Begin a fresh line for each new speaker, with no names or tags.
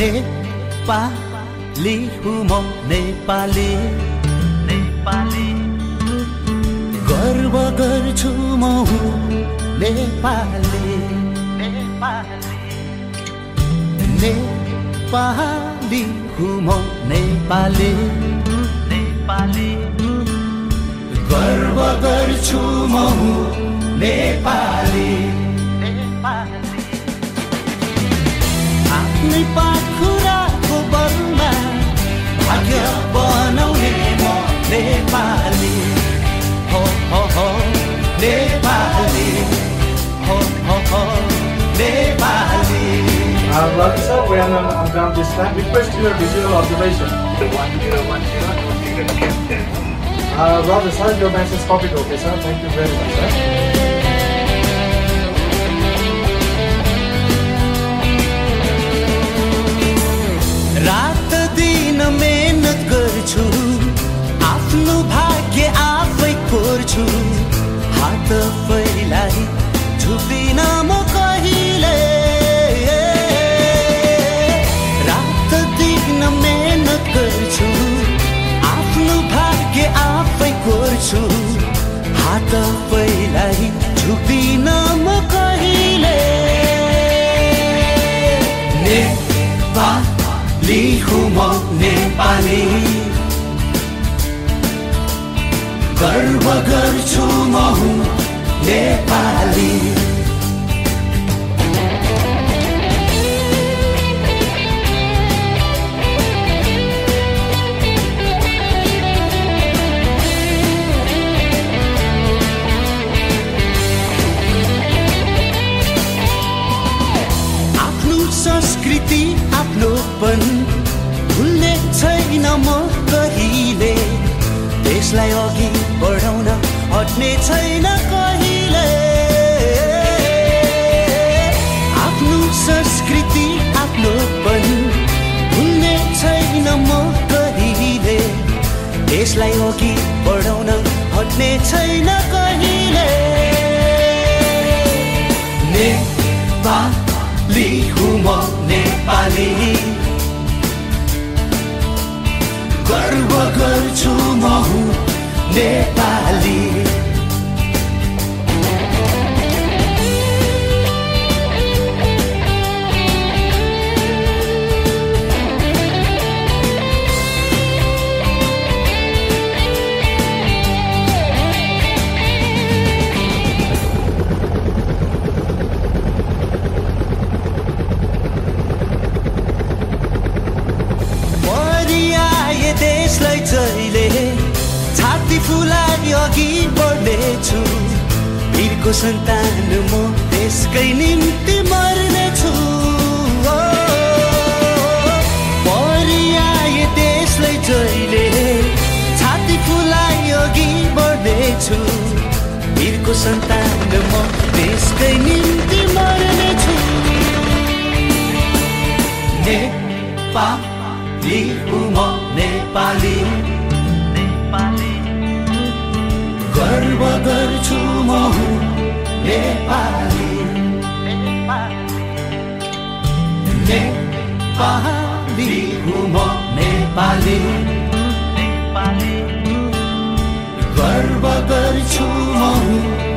नेपाली हुँ म नेपाली। नेपाली। गर्व गर्छु म हुँ नेपाली। नेपाली। नेपाली हुँ म नेपाली। नेपाली। गर्व गर्छु म हुँ नेपाली। नेपाली। आफ्नै Nepali. Ho, ho, ho, Nepali.
Uh, Ravi sir, we are on ground this time. Request your visual observation. The 1010 uh, Ravi sir, your message copied. Okay sir, thank you very much sir.
कोर्छु हात फैलाई झुक्दिन म कहिले? नेपाली हुँ म नेपाली। गर्व गर्छु म हुँ नेपाली। संस्कृति आफ्नोपन भुल्ने छैन म कहिले। देशलाई अघि बढाउन हट्ने छैन कहिले। आफ्नो संस्कृति आफ्नोपन भुल्ने छैन म कहिले। देशलाई अघि बढाउन हट्ने छैन कहिले। नेपाली नेपाली। गर्व गर्छु म हुँ नेपाली। वीरको सन्तान म देशकै निम्ति मर्नेछु। परिआए देशलाई जहिले छाती फुलाइ अघि बढ्नेछु। वीरको सन्तान म देशकै निम्ति मर्नेछु। नेपाली म नेपाली। गर्व गर्छु। नेपाली नेपाली हुँ म नेपाली नेपाली गर्व गर्छु म